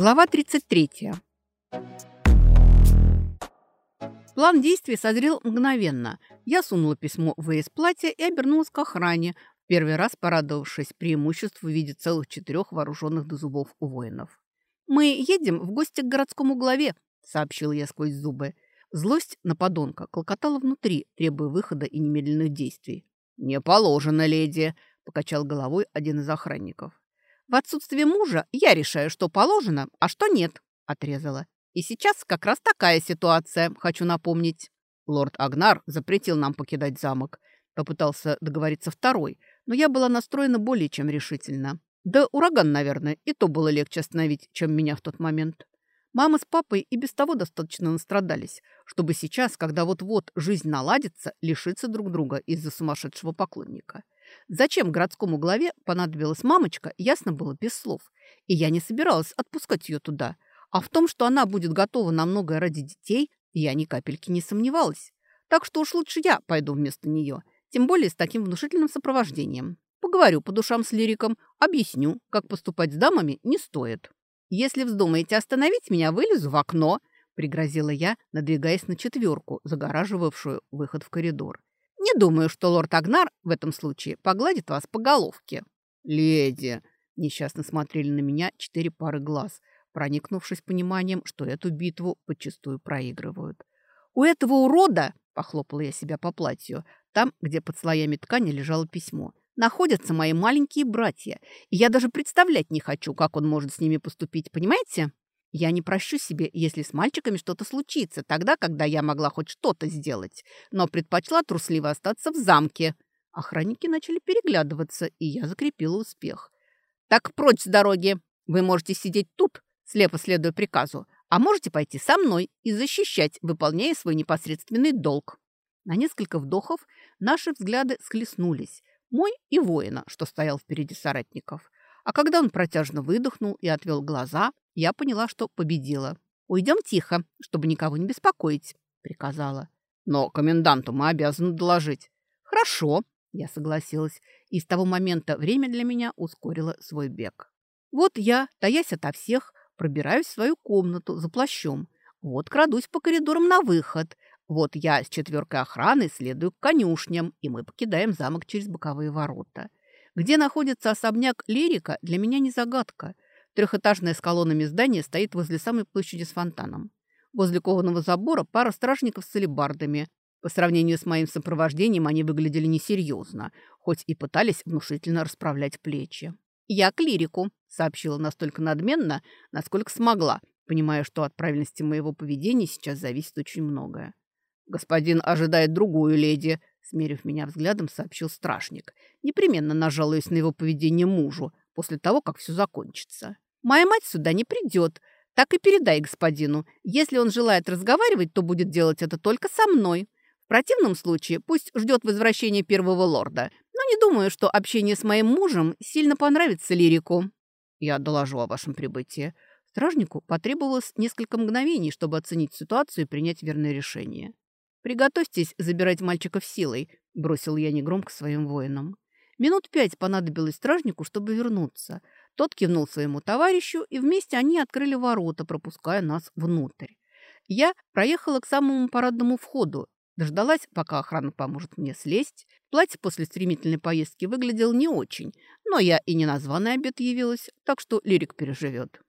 Глава 33. План действий созрел мгновенно. Я сунула письмо в ВС-платье и обернулась к охране, в первый раз порадовавшись преимуществу в виде целых четырех вооруженных до зубов воинов. «Мы едем в гости к городскому главе», — сообщил я сквозь зубы. Злость на подонка клокотала внутри, требуя выхода и немедленных действий. «Не положено, леди», — покачал головой один из охранников. В отсутствие мужа я решаю, что положено, а что нет, отрезала. И сейчас как раз такая ситуация, хочу напомнить. Лорд Агнар запретил нам покидать замок. Попытался договориться второй, но я была настроена более чем решительно. Да ураган, наверное, и то было легче остановить, чем меня в тот момент. Мама с папой и без того достаточно настрадались, чтобы сейчас, когда вот-вот жизнь наладится, лишиться друг друга из-за сумасшедшего поклонника. Зачем городскому главе понадобилась мамочка, ясно было без слов. И я не собиралась отпускать ее туда. А в том, что она будет готова на многое ради детей, я ни капельки не сомневалась. Так что уж лучше я пойду вместо нее, тем более с таким внушительным сопровождением. Поговорю по душам с лириком, объясню, как поступать с дамами не стоит. Если вздумаете остановить меня, вылезу в окно, пригрозила я, надвигаясь на четверку, загораживавшую выход в коридор. Не думаю, что лорд Агнар в этом случае погладит вас по головке. Леди, несчастно смотрели на меня четыре пары глаз, проникнувшись пониманием, что эту битву подчастую проигрывают. У этого урода, похлопала я себя по платью, там, где под слоями ткани лежало письмо, находятся мои маленькие братья, и я даже представлять не хочу, как он может с ними поступить, понимаете? Я не прощу себе, если с мальчиками что-то случится, тогда, когда я могла хоть что-то сделать, но предпочла трусливо остаться в замке. Охранники начали переглядываться, и я закрепила успех. «Так прочь с дороги! Вы можете сидеть тут, слепо следуя приказу, а можете пойти со мной и защищать, выполняя свой непосредственный долг». На несколько вдохов наши взгляды схлестнулись. Мой и воина, что стоял впереди соратников. А когда он протяжно выдохнул и отвел глаза, я поняла, что победила. «Уйдем тихо, чтобы никого не беспокоить», — приказала. «Но коменданту мы обязаны доложить». «Хорошо», — я согласилась, и с того момента время для меня ускорило свой бег. Вот я, таясь ото всех, пробираюсь в свою комнату за плащом. Вот крадусь по коридорам на выход. Вот я с четверкой охраны следую к конюшням, и мы покидаем замок через боковые ворота. Где находится особняк Лирика, для меня не загадка — Трехэтажное с колоннами здание стоит возле самой площади с фонтаном. Возле кованого забора пара стражников с алебардами. По сравнению с моим сопровождением они выглядели несерьезно, хоть и пытались внушительно расправлять плечи. «Я к лирику», — сообщила настолько надменно, насколько смогла, понимая, что от правильности моего поведения сейчас зависит очень многое. «Господин ожидает другую леди», — смерив меня взглядом, сообщил стражник. «Непременно нажалуюсь на его поведение мужу после того, как все закончится». Моя мать сюда не придет. Так и передай господину. Если он желает разговаривать, то будет делать это только со мной. В противном случае пусть ждет возвращения первого лорда. Но не думаю, что общение с моим мужем сильно понравится лирику. Я доложу о вашем прибытии. Стражнику потребовалось несколько мгновений, чтобы оценить ситуацию и принять верное решение. «Приготовьтесь забирать мальчиков силой», — бросил я негромко своим воинам. Минут пять понадобилось стражнику, чтобы вернуться — тот кивнул своему товарищу, и вместе они открыли ворота, пропуская нас внутрь. Я проехала к самому парадному входу, дождалась, пока охрана поможет мне слезть. Платье после стремительной поездки выглядело не очень, но я и не названный обед явилась, так что лирик переживет.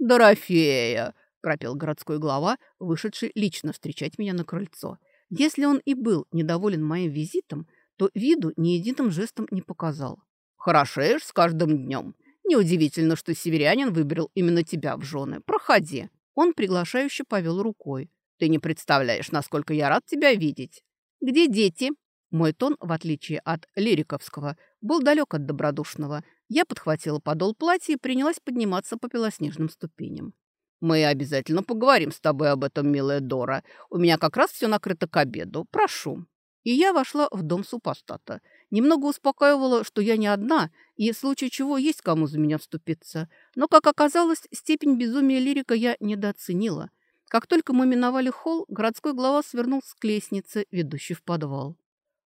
«Дорофея!» – пропел городской глава, вышедший лично встречать меня на крыльцо. Если он и был недоволен моим визитом, то виду ни единым жестом не показал. «Хорошеешь с каждым днем. Неудивительно, что северянин выбрал именно тебя в жены. Проходи. Он приглашающе повел рукой. Ты не представляешь, насколько я рад тебя видеть. Где дети? Мой тон, в отличие от лириковского, был далек от добродушного. Я подхватила подол платья и принялась подниматься по белоснежным ступеням. «Мы обязательно поговорим с тобой об этом, милая Дора. У меня как раз все накрыто к обеду. Прошу». И я вошла в дом супостата. Немного успокаивало, что я не одна, и в случае чего есть кому за меня вступиться. Но, как оказалось, степень безумия лирика я недооценила. Как только мы миновали холл, городской глава свернулся к лестнице, ведущей в подвал.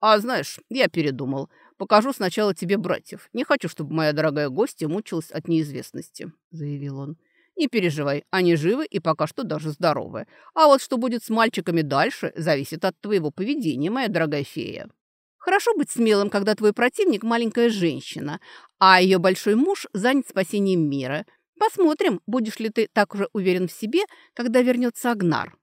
«А знаешь, я передумал. Покажу сначала тебе братьев. Не хочу, чтобы моя дорогая гостья мучилась от неизвестности», — заявил он. Не переживай, они живы и пока что даже здоровы. А вот что будет с мальчиками дальше, зависит от твоего поведения, моя дорогая фея. Хорошо быть смелым, когда твой противник – маленькая женщина, а ее большой муж занят спасением мира. Посмотрим, будешь ли ты так уже уверен в себе, когда вернется Агнар.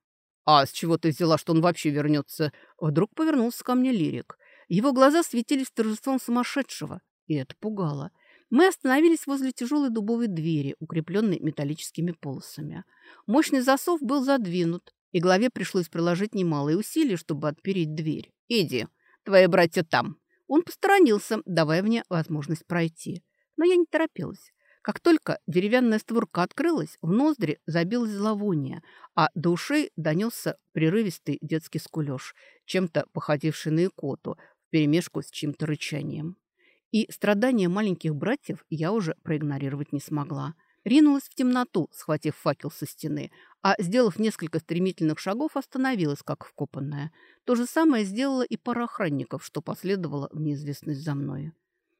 А с чего ты взяла, что он вообще вернется? Вдруг повернулся ко мне лирик. Его глаза светились торжеством сумасшедшего, и это пугало. Мы остановились возле тяжелой дубовой двери, укрепленной металлическими полосами. Мощный засов был задвинут, и главе пришлось приложить немалые усилия, чтобы отпереть дверь. «Иди, твои братья там». Он посторонился, давая мне возможность пройти. Но я не торопилась. Как только деревянная створка открылась, в ноздри забилось зловоние, а до ушей донесся прерывистый детский скулеж, чем-то походивший на икоту, вперемешку с чьим-то рычанием. И страдания маленьких братьев я уже проигнорировать не смогла. Ринулась в темноту, схватив факел со стены, а, сделав несколько стремительных шагов, остановилась, как вкопанная. То же самое сделала и пара охранников, что последовало в неизвестность за мною.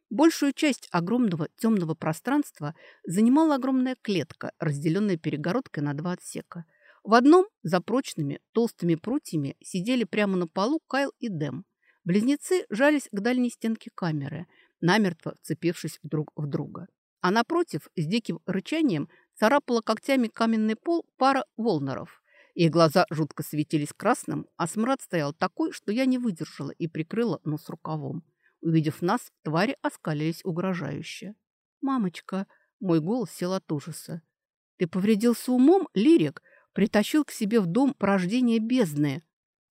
Большую часть огромного темного пространства занимала огромная клетка, разделенная перегородкой на два отсека. В одном, за прочными, толстыми прутьями, сидели прямо на полу Кайл и Дэм. Близнецы жались к дальней стенке камеры – намертво вцепившись друг в друга. А напротив, с диким рычанием, царапала когтями каменный пол пара волнеров. Их глаза жутко светились красным, а смрад стоял такой, что я не выдержала и прикрыла нос рукавом. Увидев нас, твари оскалились угрожающе. «Мамочка!» — мой голос сел от ужаса. «Ты повредился умом, Лирик? Притащил к себе в дом порождение бездны?»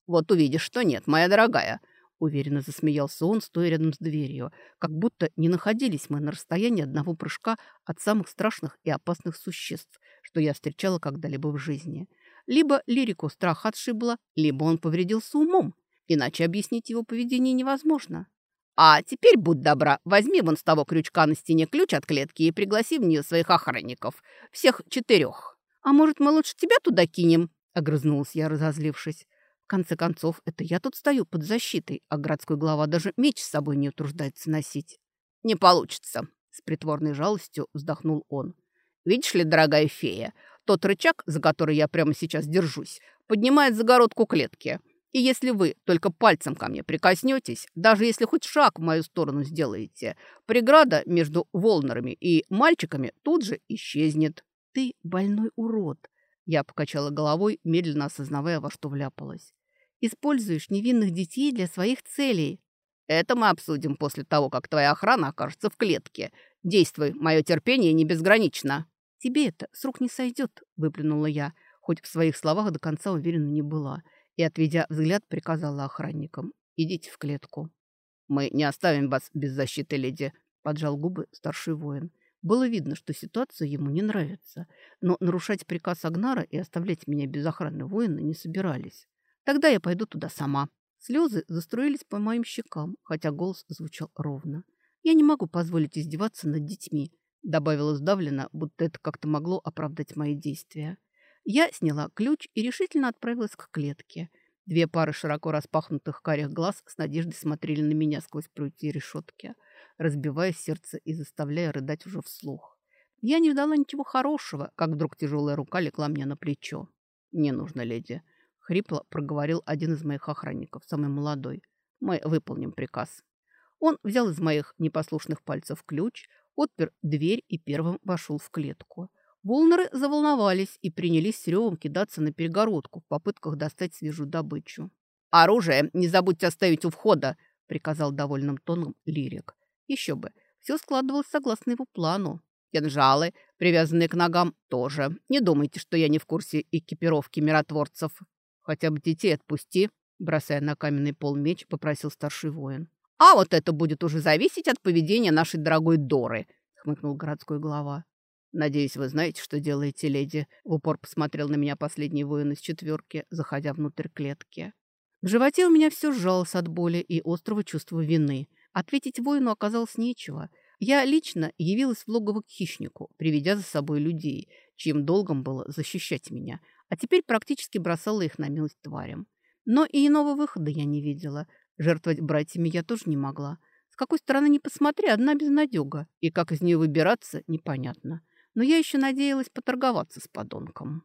«Вот увидишь, что нет, моя дорогая!» Уверенно засмеялся он, стоя рядом с дверью, как будто не находились мы на расстоянии одного прыжка от самых страшных и опасных существ, что я встречала когда-либо в жизни. Либо лирику страх отшибло, либо он повредился умом, иначе объяснить его поведение невозможно. «А теперь, будь добра, возьми вон с того крючка на стене ключ от клетки и пригласи в нее своих охранников, всех четырех. А может, мы лучше тебя туда кинем?» — огрызнулась я, разозлившись конце концов, это я тут стою под защитой, а городской глава даже меч с собой не утруждается носить. «Не получится», — с притворной жалостью вздохнул он. «Видишь ли, дорогая фея, тот рычаг, за который я прямо сейчас держусь, поднимает загородку клетки. И если вы только пальцем ко мне прикоснетесь, даже если хоть шаг в мою сторону сделаете, преграда между волнерами и мальчиками тут же исчезнет». «Ты больной урод», — я покачала головой, медленно осознавая, во что вляпалась. Используешь невинных детей для своих целей. Это мы обсудим после того, как твоя охрана окажется в клетке. Действуй, мое терпение не безгранично. Тебе это с рук не сойдет, выплюнула я, хоть в своих словах до конца уверена не была, и, отведя взгляд, приказала охранникам. Идите в клетку. Мы не оставим вас без защиты, леди, поджал губы старший воин. Было видно, что ситуация ему не нравится, но нарушать приказ Агнара и оставлять меня без охраны воина не собирались. Тогда я пойду туда сама. Слезы заструились по моим щекам, хотя голос звучал ровно. Я не могу позволить издеваться над детьми, добавила сдавленно, будто это как-то могло оправдать мои действия. Я сняла ключ и решительно отправилась к клетке. Две пары широко распахнутых карих глаз с надеждой смотрели на меня сквозь прутья решетки, разбивая сердце и заставляя рыдать уже вслух. Я не ждала ничего хорошего, как вдруг тяжелая рука легла мне на плечо. «Не нужно, леди. Хрипло проговорил один из моих охранников, самый молодой. Мы выполним приказ. Он взял из моих непослушных пальцев ключ, отпер дверь и первым вошел в клетку. Волнеры заволновались и принялись с ревом кидаться на перегородку в попытках достать свежую добычу. «Оружие не забудьте оставить у входа!» – приказал довольным тоном Лирик. Еще бы, все складывалось согласно его плану. Кинжалы, привязанные к ногам, тоже. Не думайте, что я не в курсе экипировки миротворцев. «Хотя бы детей отпусти», — бросая на каменный пол меч, попросил старший воин. «А вот это будет уже зависеть от поведения нашей дорогой Доры», — хмыкнул городской глава. «Надеюсь, вы знаете, что делаете, леди», — в упор посмотрел на меня последний воин из четверки, заходя внутрь клетки. В животе у меня все сжалось от боли и острого чувства вины. Ответить воину оказалось нечего. Я лично явилась в логово к хищнику, приведя за собой людей, чьим долгом было защищать меня, а теперь практически бросала их на милость тварям. Но и иного выхода я не видела. Жертвовать братьями я тоже не могла. С какой стороны не посмотри, одна безнадега. И как из нее выбираться, непонятно. но я еще надеялась поторговаться с подонком.